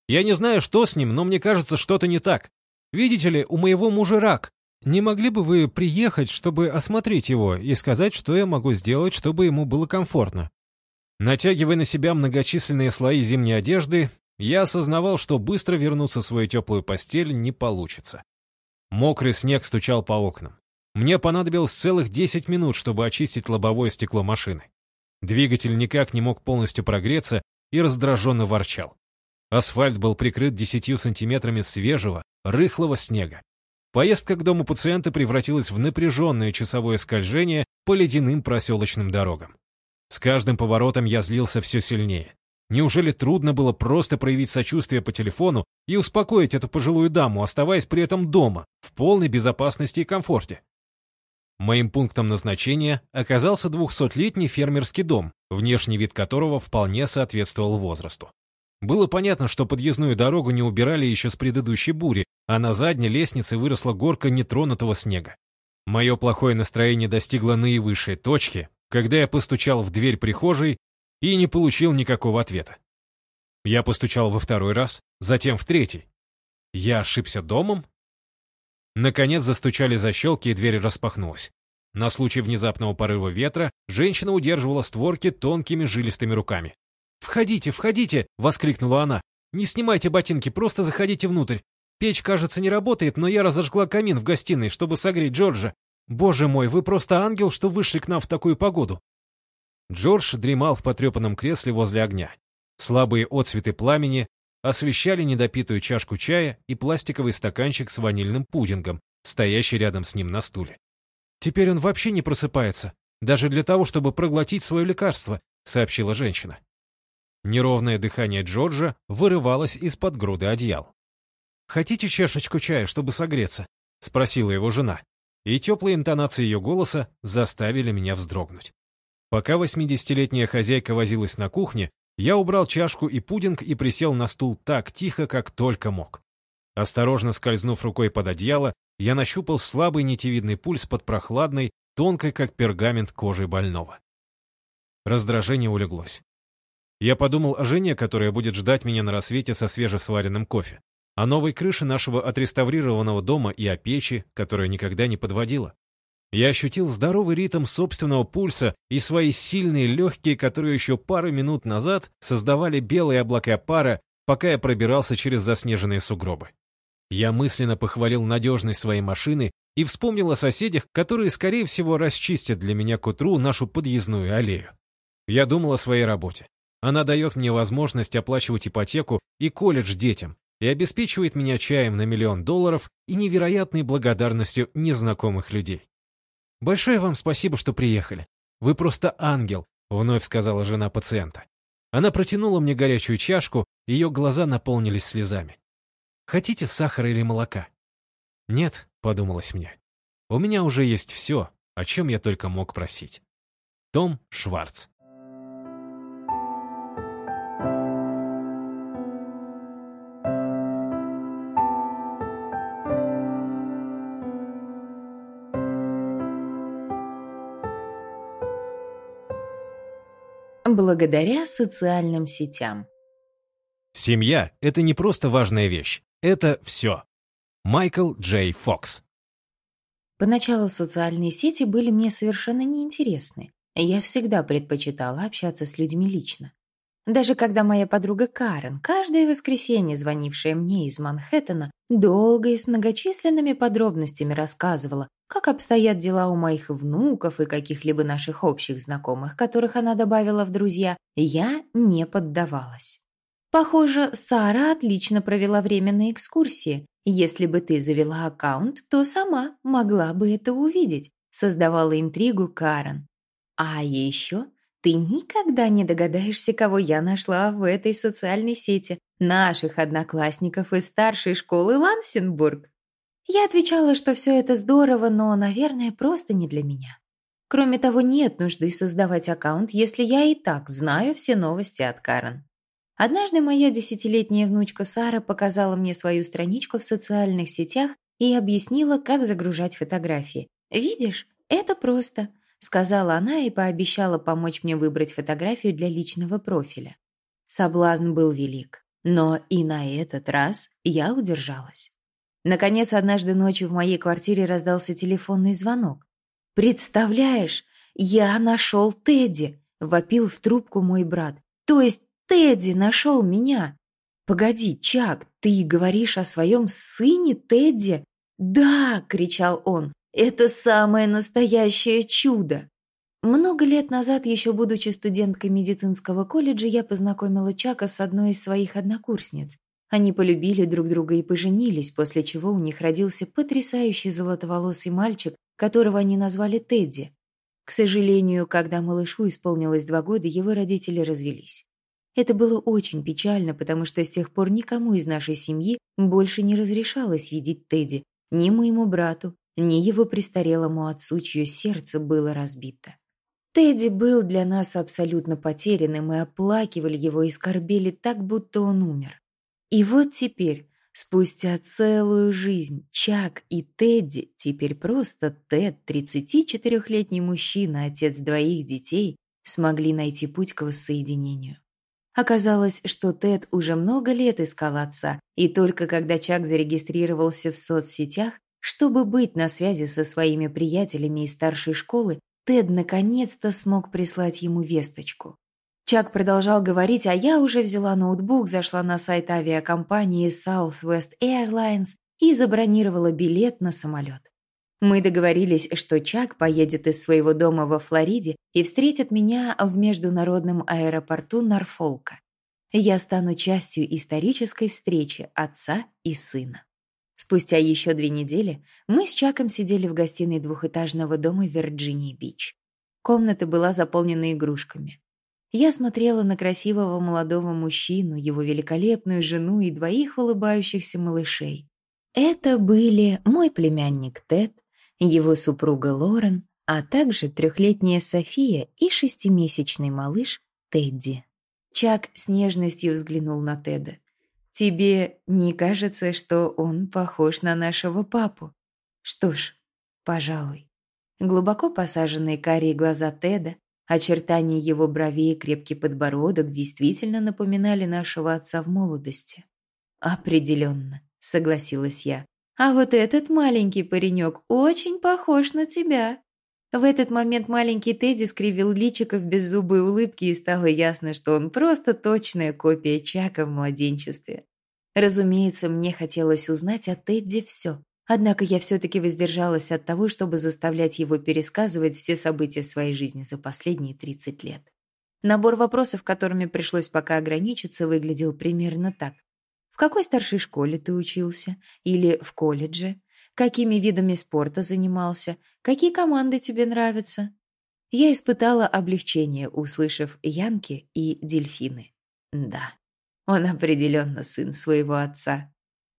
Я не знаю, что с ним, но мне кажется, что-то не так. Видите ли, у моего мужа рак. Не могли бы вы приехать, чтобы осмотреть его и сказать, что я могу сделать, чтобы ему было комфортно? Натягивая на себя многочисленные слои зимней одежды, я осознавал, что быстро вернуться в свою теплую постель не получится. Мокрый снег стучал по окнам. Мне понадобилось целых 10 минут, чтобы очистить лобовое стекло машины. Двигатель никак не мог полностью прогреться и раздраженно ворчал. Асфальт был прикрыт 10 сантиметрами свежего, рыхлого снега. Поездка к дому пациента превратилась в напряженное часовое скольжение по ледяным проселочным дорогам. С каждым поворотом я злился все сильнее. Неужели трудно было просто проявить сочувствие по телефону и успокоить эту пожилую даму, оставаясь при этом дома, в полной безопасности и комфорте? Моим пунктом назначения оказался двухсотлетний фермерский дом, внешний вид которого вполне соответствовал возрасту. Было понятно, что подъездную дорогу не убирали еще с предыдущей бури, а на задней лестнице выросла горка нетронутого снега. Мое плохое настроение достигло наивысшей точки, когда я постучал в дверь прихожей и не получил никакого ответа. Я постучал во второй раз, затем в третий. Я ошибся домом? Наконец застучали защелки, и дверь распахнулась. На случай внезапного порыва ветра женщина удерживала створки тонкими жилистыми руками. «Входите, входите!» — воскликнула она. «Не снимайте ботинки, просто заходите внутрь. Печь, кажется, не работает, но я разожгла камин в гостиной, чтобы согреть Джорджа. Боже мой, вы просто ангел, что вышли к нам в такую погоду!» Джордж дремал в потрепанном кресле возле огня. Слабые отцветы пламени освещали недопитую чашку чая и пластиковый стаканчик с ванильным пудингом, стоящий рядом с ним на стуле. «Теперь он вообще не просыпается, даже для того, чтобы проглотить свое лекарство», — сообщила женщина. Неровное дыхание Джорджа вырывалось из-под груды одеял. «Хотите чашечку чая, чтобы согреться?» — спросила его жена. И теплые интонации ее голоса заставили меня вздрогнуть. Пока восьмидесятилетняя хозяйка возилась на кухне, я убрал чашку и пудинг и присел на стул так тихо, как только мог. Осторожно скользнув рукой под одеяло, я нащупал слабый нитевидный пульс под прохладной, тонкой, как пергамент, кожей больного. Раздражение улеглось. Я подумал о жене, которая будет ждать меня на рассвете со свежесваренным кофе, о новой крыше нашего отреставрированного дома и о печи, которая никогда не подводила. Я ощутил здоровый ритм собственного пульса и свои сильные легкие, которые еще пару минут назад создавали белые облака пара, пока я пробирался через заснеженные сугробы. Я мысленно похвалил надежность своей машины и вспомнил о соседях, которые, скорее всего, расчистят для меня к утру нашу подъездную аллею. Я думал о своей работе. Она дает мне возможность оплачивать ипотеку и колледж детям и обеспечивает меня чаем на миллион долларов и невероятной благодарностью незнакомых людей. «Большое вам спасибо, что приехали. Вы просто ангел», — вновь сказала жена пациента. Она протянула мне горячую чашку, ее глаза наполнились слезами. «Хотите сахара или молока?» «Нет», — подумалось мне. «У меня уже есть все, о чем я только мог просить». Том Шварц благодаря социальным сетям. Семья — это не просто важная вещь, это все. Майкл Джей Фокс Поначалу социальные сети были мне совершенно неинтересны. Я всегда предпочитала общаться с людьми лично. Даже когда моя подруга Карен, каждое воскресенье звонившая мне из Манхэттена, долго и с многочисленными подробностями рассказывала, как обстоят дела у моих внуков и каких-либо наших общих знакомых, которых она добавила в друзья, я не поддавалась. Похоже, Сара отлично провела время на экскурсии. Если бы ты завела аккаунт, то сама могла бы это увидеть, создавала интригу Карен. А еще ты никогда не догадаешься, кого я нашла в этой социальной сети, наших одноклассников из старшей школы Лансенбург. Я отвечала, что все это здорово, но, наверное, просто не для меня. Кроме того, нет нужды создавать аккаунт, если я и так знаю все новости от Карен. Однажды моя десятилетняя внучка Сара показала мне свою страничку в социальных сетях и объяснила, как загружать фотографии. «Видишь, это просто сказала она и пообещала помочь мне выбрать фотографию для личного профиля. Соблазн был велик, но и на этот раз я удержалась. Наконец, однажды ночью в моей квартире раздался телефонный звонок. «Представляешь, я нашел Тедди!» — вопил в трубку мой брат. «То есть Тедди нашел меня!» «Погоди, Чак, ты говоришь о своем сыне Тедди?» «Да!» — кричал он. Это самое настоящее чудо. Много лет назад, еще будучи студенткой медицинского колледжа, я познакомила Чака с одной из своих однокурсниц. Они полюбили друг друга и поженились, после чего у них родился потрясающий золотоволосый мальчик, которого они назвали Тедди. К сожалению, когда малышу исполнилось два года, его родители развелись. Это было очень печально, потому что с тех пор никому из нашей семьи больше не разрешалось видеть Тедди, ни моему брату, ни его престарелому отцу, чье сердце было разбито. Тедди был для нас абсолютно потерянным, мы оплакивали его и скорбели так, будто он умер. И вот теперь, спустя целую жизнь, Чак и Тедди, теперь просто Тед, 34-летний мужчина, отец двоих детей, смогли найти путь к воссоединению. Оказалось, что Тед уже много лет искал отца, и только когда Чак зарегистрировался в соцсетях, чтобы быть на связи со своими приятелями из старшей школы, Тед наконец-то смог прислать ему весточку. Чак продолжал говорить, а я уже взяла ноутбук, зашла на сайт авиакомпании Southwest Airlines и забронировала билет на самолет. Мы договорились, что Чак поедет из своего дома во Флориде и встретит меня в международном аэропорту Норфолка. Я стану частью исторической встречи отца и сына. Спустя еще две недели мы с Чаком сидели в гостиной двухэтажного дома в Вирджинии-Бич. Комната была заполнена игрушками. Я смотрела на красивого молодого мужчину, его великолепную жену и двоих улыбающихся малышей. Это были мой племянник Тед, его супруга Лорен, а также трехлетняя София и шестимесячный малыш Тедди. Чак с нежностью взглянул на Теда. Тебе не кажется, что он похож на нашего папу? Что ж, пожалуй. Глубоко посаженные карие глаза Теда, очертания его бровей и крепкий подбородок действительно напоминали нашего отца в молодости. Определенно, согласилась я. А вот этот маленький паренек очень похож на тебя. В этот момент маленький Тедди скривил личико в беззубой улыбке и стало ясно, что он просто точная копия Чака в младенчестве. Разумеется, мне хотелось узнать о Тедди все. Однако я все-таки воздержалась от того, чтобы заставлять его пересказывать все события своей жизни за последние 30 лет. Набор вопросов, которыми пришлось пока ограничиться, выглядел примерно так. В какой старшей школе ты учился? Или в колледже? Какими видами спорта занимался? Какие команды тебе нравятся? Я испытала облегчение, услышав Янки и дельфины. Да, он определенно сын своего отца.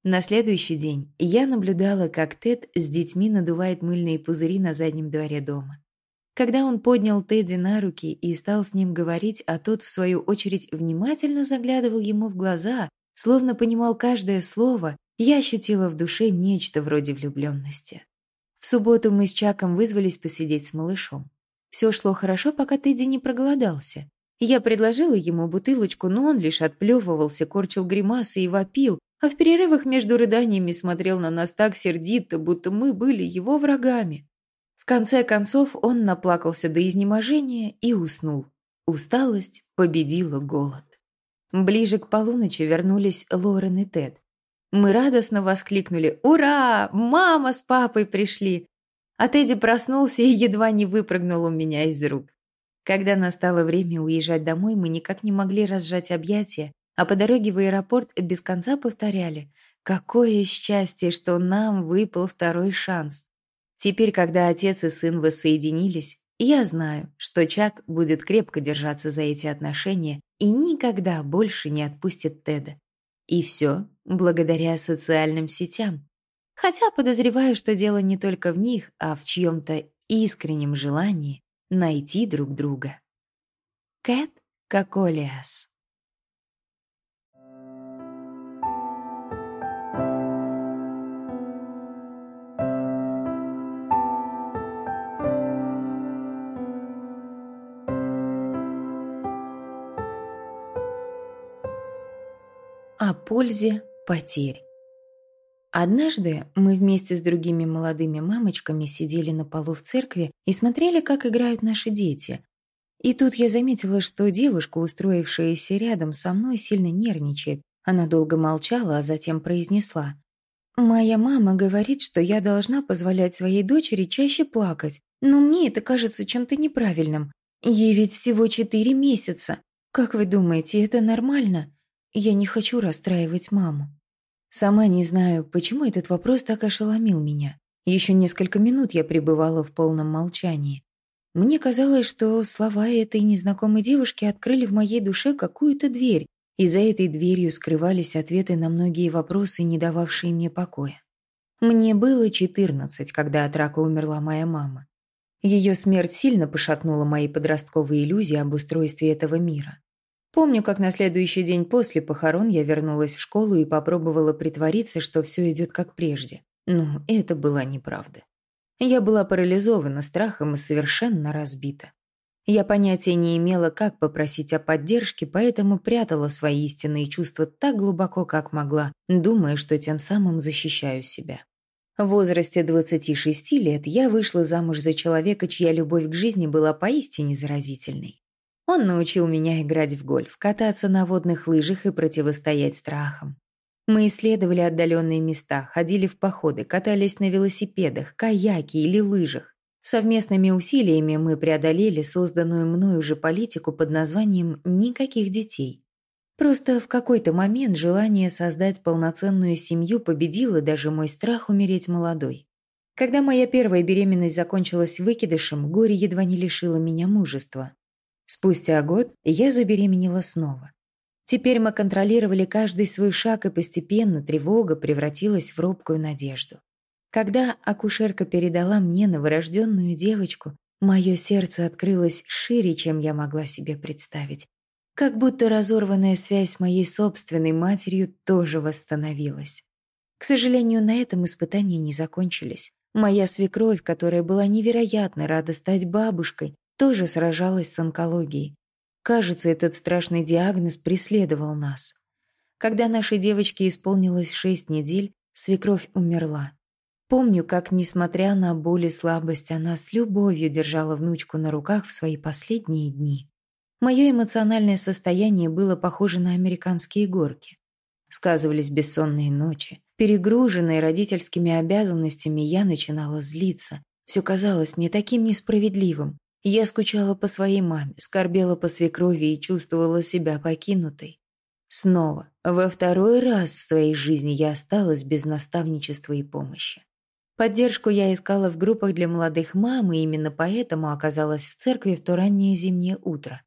На следующий день я наблюдала, как Тед с детьми надувает мыльные пузыри на заднем дворе дома. Когда он поднял Тедди на руки и стал с ним говорить, а тот, в свою очередь, внимательно заглядывал ему в глаза, словно понимал каждое слово, я ощутила в душе нечто вроде влюбленности. В субботу мы с Чаком вызвались посидеть с малышом. Все шло хорошо, пока Тедди не проголодался. Я предложила ему бутылочку, но он лишь отплевывался, корчил гримасы и вопил, а в перерывах между рыданиями смотрел на нас так сердито, будто мы были его врагами. В конце концов он наплакался до изнеможения и уснул. Усталость победила голод. Ближе к полуночи вернулись Лорен и Тед. Мы радостно воскликнули «Ура! Мама с папой пришли!» А Тедди проснулся и едва не выпрыгнул у меня из рук. Когда настало время уезжать домой, мы никак не могли разжать объятия, а по дороге в аэропорт без конца повторяли «Какое счастье, что нам выпал второй шанс!» Теперь, когда отец и сын воссоединились, я знаю, что Чак будет крепко держаться за эти отношения и никогда больше не отпустит Теда. И все благодаря социальным сетям. Хотя подозреваю, что дело не только в них, а в чьем-то искреннем желании найти друг друга. Кэт Коколиас О пользе потерь. Однажды мы вместе с другими молодыми мамочками сидели на полу в церкви и смотрели, как играют наши дети. И тут я заметила, что девушка, устроившаяся рядом со мной, сильно нервничает. Она долго молчала, а затем произнесла. Моя мама говорит, что я должна позволять своей дочери чаще плакать, но мне это кажется чем-то неправильным. Ей ведь всего четыре месяца. Как вы думаете, это нормально? Я не хочу расстраивать маму. Сама не знаю, почему этот вопрос так ошеломил меня. Еще несколько минут я пребывала в полном молчании. Мне казалось, что слова этой незнакомой девушки открыли в моей душе какую-то дверь, и за этой дверью скрывались ответы на многие вопросы, не дававшие мне покоя. Мне было четырнадцать, когда от рака умерла моя мама. Ее смерть сильно пошатнула мои подростковые иллюзии об устройстве этого мира. Помню, как на следующий день после похорон я вернулась в школу и попробовала притвориться, что все идет как прежде. Но это была неправда. Я была парализована страхом и совершенно разбита. Я понятия не имела, как попросить о поддержке, поэтому прятала свои истинные чувства так глубоко, как могла, думая, что тем самым защищаю себя. В возрасте 26 лет я вышла замуж за человека, чья любовь к жизни была поистине заразительной. Он научил меня играть в гольф, кататься на водных лыжах и противостоять страхам. Мы исследовали отдаленные места, ходили в походы, катались на велосипедах, каяке или лыжах. Совместными усилиями мы преодолели созданную мною же политику под названием «никаких детей». Просто в какой-то момент желание создать полноценную семью победило даже мой страх умереть молодой. Когда моя первая беременность закончилась выкидышем, горе едва не лишило меня мужества. Спустя год я забеременела снова. Теперь мы контролировали каждый свой шаг, и постепенно тревога превратилась в робкую надежду. Когда акушерка передала мне новорожденную девочку, мое сердце открылось шире, чем я могла себе представить. Как будто разорванная связь с моей собственной матерью тоже восстановилась. К сожалению, на этом испытания не закончились. Моя свекровь, которая была невероятно рада стать бабушкой, тоже сражалась с онкологией. Кажется, этот страшный диагноз преследовал нас. Когда нашей девочке исполнилось шесть недель, свекровь умерла. Помню, как, несмотря на боль и слабость, она с любовью держала внучку на руках в свои последние дни. Мое эмоциональное состояние было похоже на американские горки. Сказывались бессонные ночи. Перегруженная родительскими обязанностями, я начинала злиться. Все казалось мне таким несправедливым. Я скучала по своей маме, скорбела по свекрови и чувствовала себя покинутой. Снова, во второй раз в своей жизни я осталась без наставничества и помощи. Поддержку я искала в группах для молодых мам, и именно поэтому оказалась в церкви в то раннее зимнее утро.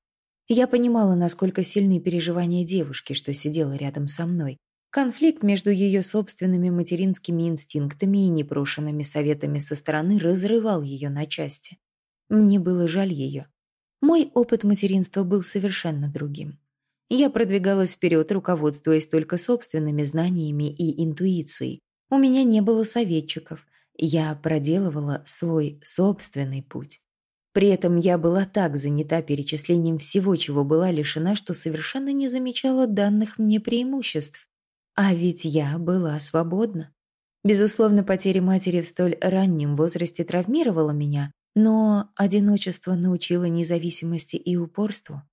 Я понимала, насколько сильны переживания девушки, что сидела рядом со мной. Конфликт между ее собственными материнскими инстинктами и непрошенными советами со стороны разрывал ее на части. Мне было жаль ее. Мой опыт материнства был совершенно другим. Я продвигалась вперед, руководствуясь только собственными знаниями и интуицией. У меня не было советчиков, я проделывала свой собственный путь. При этом я была так занята перечислением всего, чего была лишена, что совершенно не замечала данных мне преимуществ. А ведь я была свободна. Безусловно, потеря матери в столь раннем возрасте травмировала меня, но одиночество научило независимости и упорству.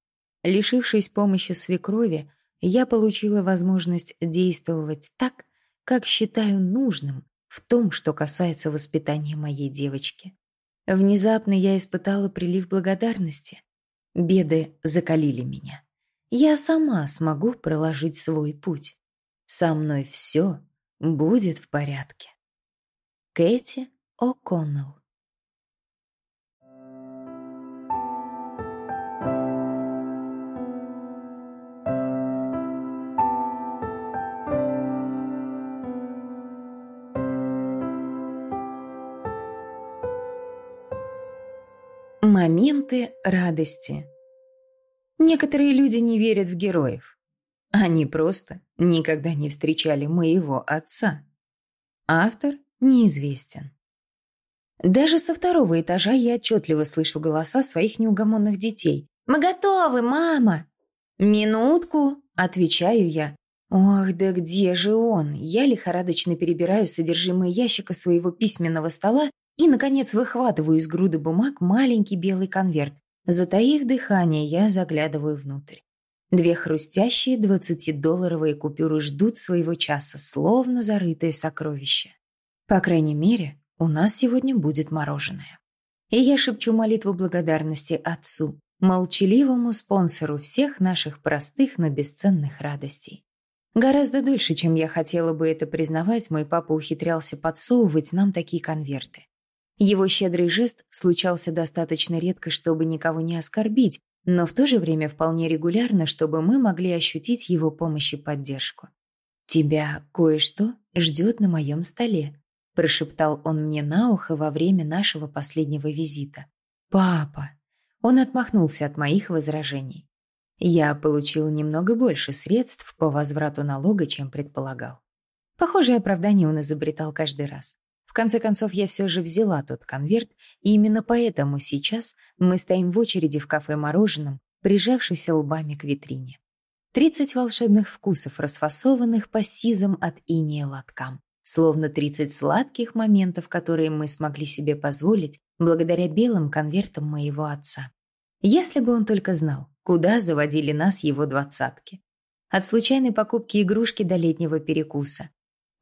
Лишившись помощи свекрови, я получила возможность действовать так, как считаю нужным, в том, что касается воспитания моей девочки. Внезапно я испытала прилив благодарности. Беды закалили меня. Я сама смогу проложить свой путь. Со мной все будет в порядке. Кэти О'Коннелл Моменты радости. Некоторые люди не верят в героев. Они просто никогда не встречали моего отца. Автор неизвестен. Даже со второго этажа я отчетливо слышу голоса своих неугомонных детей. «Мы готовы, мама!» «Минутку!» – отвечаю я. Ох, да где же он? Я лихорадочно перебираю содержимое ящика своего письменного стола и, наконец, выхватываю из груды бумаг маленький белый конверт. Затаив дыхание, я заглядываю внутрь. Две хрустящие двадцатидолларовые купюры ждут своего часа, словно зарытые сокровища. По крайней мере, у нас сегодня будет мороженое. И я шепчу молитву благодарности Отцу, молчаливому спонсору всех наших простых, но бесценных радостей. Гораздо дольше, чем я хотела бы это признавать, мой папа ухитрялся подсовывать нам такие конверты. Его щедрый жест случался достаточно редко, чтобы никого не оскорбить, но в то же время вполне регулярно, чтобы мы могли ощутить его помощь и поддержку. «Тебя кое-что ждет на моем столе», – прошептал он мне на ухо во время нашего последнего визита. «Папа!» Он отмахнулся от моих возражений. Я получил немного больше средств по возврату налога, чем предполагал. Похожее оправдание он изобретал каждый раз. Конце концов, я все же взяла тот конверт, и именно поэтому сейчас мы стоим в очереди в кафе мороженом, прижавшись лбами к витрине. Тридцать волшебных вкусов, расфасованных по сизам от инея лоткам. Словно тридцать сладких моментов, которые мы смогли себе позволить благодаря белым конвертам моего отца. Если бы он только знал, куда заводили нас его двадцатки. От случайной покупки игрушки до летнего перекуса.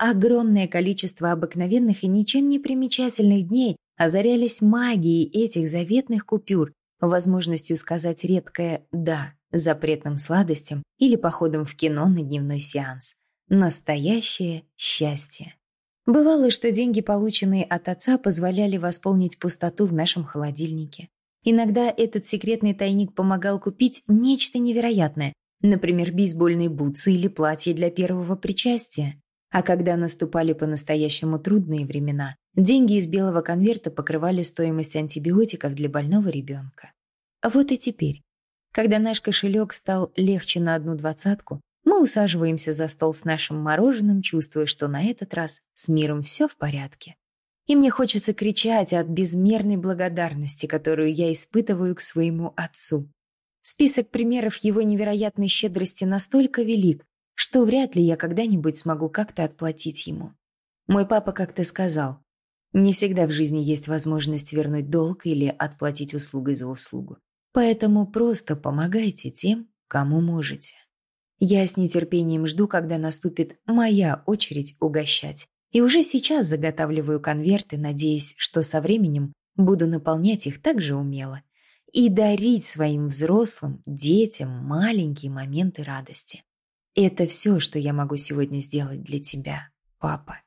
Огромное количество обыкновенных и ничем не примечательных дней озарялись магией этих заветных купюр, возможностью сказать редкое «да» запретным сладостям или походом в кино на дневной сеанс. Настоящее счастье. Бывало, что деньги, полученные от отца, позволяли восполнить пустоту в нашем холодильнике. Иногда этот секретный тайник помогал купить нечто невероятное, например, бейсбольные бутсы или платье для первого причастия. А когда наступали по-настоящему трудные времена, деньги из белого конверта покрывали стоимость антибиотиков для больного ребенка. Вот и теперь, когда наш кошелек стал легче на одну двадцатку, мы усаживаемся за стол с нашим мороженым, чувствуя, что на этот раз с миром все в порядке. И мне хочется кричать от безмерной благодарности, которую я испытываю к своему отцу. Список примеров его невероятной щедрости настолько велик, что вряд ли я когда-нибудь смогу как-то отплатить ему. Мой папа как-то сказал, не всегда в жизни есть возможность вернуть долг или отплатить услугой за услугу. Поэтому просто помогайте тем, кому можете. Я с нетерпением жду, когда наступит моя очередь угощать. И уже сейчас заготавливаю конверты, надеясь, что со временем буду наполнять их так же умело и дарить своим взрослым, детям маленькие моменты радости. Это все, что я могу сегодня сделать для тебя, папа.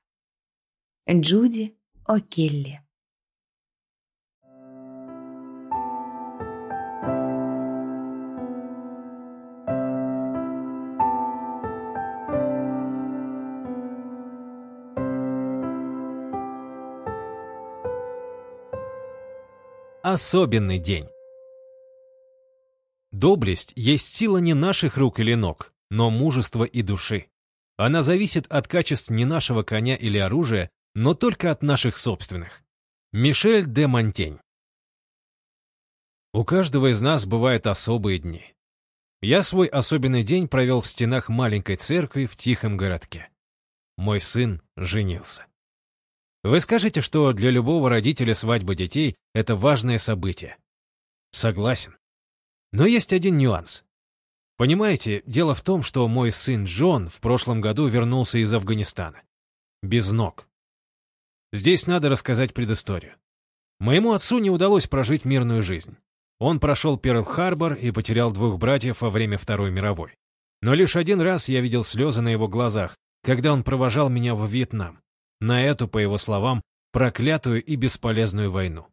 Джуди О'Келли Особенный день. Доблесть есть сила не наших рук или ног, но мужества и души. Она зависит от качеств не нашего коня или оружия, но только от наших собственных. Мишель де Монтень. У каждого из нас бывают особые дни. Я свой особенный день провел в стенах маленькой церкви в тихом городке. Мой сын женился. Вы скажете, что для любого родителя свадьба детей – это важное событие. Согласен. Но есть один нюанс. Понимаете, дело в том, что мой сын Джон в прошлом году вернулся из Афганистана. Без ног. Здесь надо рассказать предысторию. Моему отцу не удалось прожить мирную жизнь. Он прошел Перл-Харбор и потерял двух братьев во время Второй мировой. Но лишь один раз я видел слезы на его глазах, когда он провожал меня в Вьетнам на эту, по его словам, проклятую и бесполезную войну.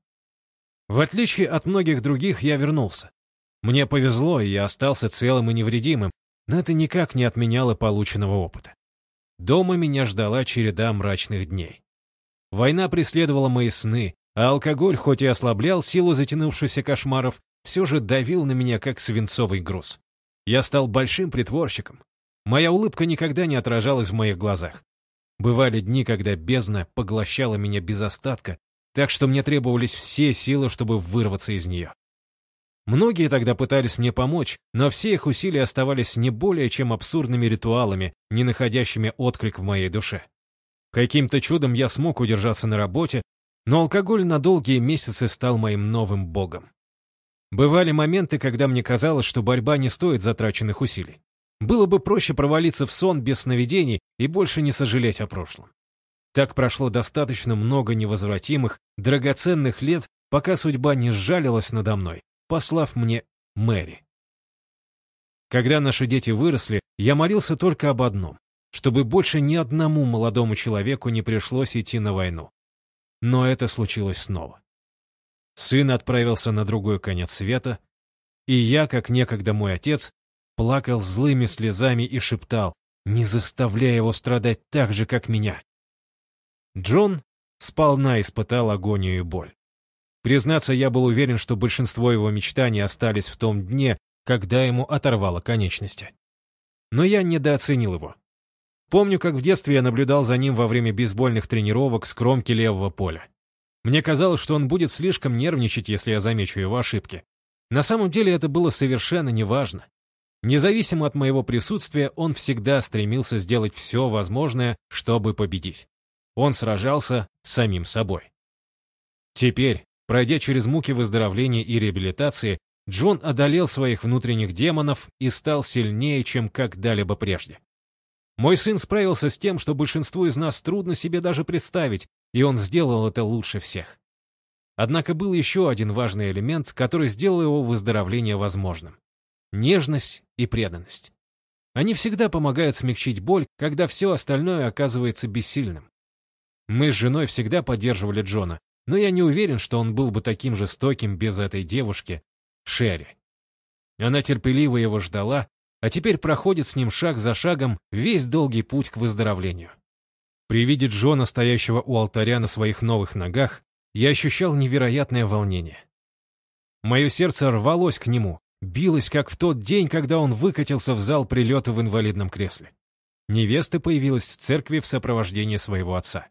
В отличие от многих других, я вернулся. Мне повезло, и я остался целым и невредимым, но это никак не отменяло полученного опыта. Дома меня ждала череда мрачных дней. Война преследовала мои сны, а алкоголь, хоть и ослаблял силу затянувшихся кошмаров, все же давил на меня как свинцовый груз. Я стал большим притворщиком. Моя улыбка никогда не отражалась в моих глазах. Бывали дни, когда бездна поглощала меня без остатка, так что мне требовались все силы, чтобы вырваться из нее. Многие тогда пытались мне помочь, но все их усилия оставались не более чем абсурдными ритуалами, не находящими отклик в моей душе. Каким-то чудом я смог удержаться на работе, но алкоголь на долгие месяцы стал моим новым богом. Бывали моменты, когда мне казалось, что борьба не стоит затраченных усилий. Было бы проще провалиться в сон без сновидений и больше не сожалеть о прошлом. Так прошло достаточно много невозвратимых, драгоценных лет, пока судьба не сжалилась надо мной, послав мне Мэри. Когда наши дети выросли, я молился только об одном, чтобы больше ни одному молодому человеку не пришлось идти на войну. Но это случилось снова. Сын отправился на другой конец света, и я, как некогда мой отец, плакал злыми слезами и шептал, не заставляя его страдать так же, как меня. Джон сполна испытал агонию и боль. Признаться, я был уверен, что большинство его мечтаний остались в том дне, когда ему оторвало конечности. Но я недооценил его. Помню, как в детстве я наблюдал за ним во время бейсбольных тренировок с кромки левого поля. Мне казалось, что он будет слишком нервничать, если я замечу его ошибки. На самом деле это было совершенно неважно. Независимо от моего присутствия, он всегда стремился сделать все возможное, чтобы победить. Он сражался с самим собой. Теперь, пройдя через муки выздоровления и реабилитации, Джон одолел своих внутренних демонов и стал сильнее, чем когда-либо прежде. Мой сын справился с тем, что большинству из нас трудно себе даже представить, и он сделал это лучше всех. Однако был еще один важный элемент, который сделал его выздоровление возможным. Нежность и преданность. Они всегда помогают смягчить боль, когда все остальное оказывается бессильным. Мы с женой всегда поддерживали Джона, но я не уверен, что он был бы таким жестоким без этой девушки, Шерри. Она терпеливо его ждала, а теперь проходит с ним шаг за шагом весь долгий путь к выздоровлению. При виде Джона, стоящего у алтаря на своих новых ногах, я ощущал невероятное волнение. Мое сердце рвалось к нему, билось, как в тот день, когда он выкатился в зал прилета в инвалидном кресле. Невеста появилась в церкви в сопровождении своего отца.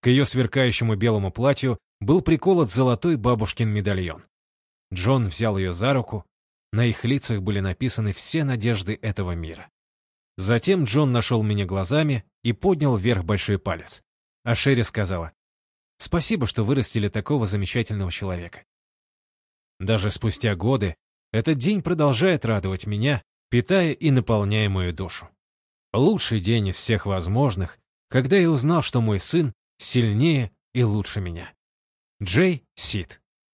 К ее сверкающему белому платью был приколот золотой бабушкин медальон. Джон взял ее за руку, на их лицах были написаны все надежды этого мира. Затем Джон нашел меня глазами и поднял вверх большой палец. А Шерри сказала, «Спасибо, что вырастили такого замечательного человека». Даже спустя годы этот день продолжает радовать меня, питая и наполняя мою душу. Лучший день из всех возможных, когда я узнал, что мой сын сильнее и лучше меня. Джей Сид